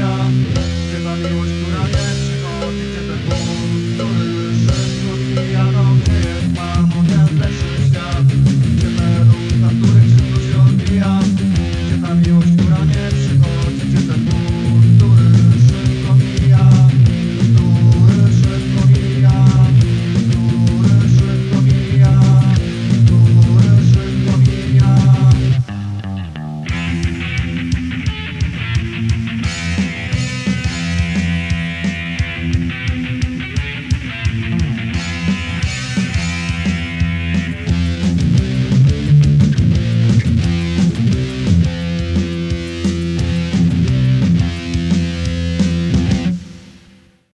Africa.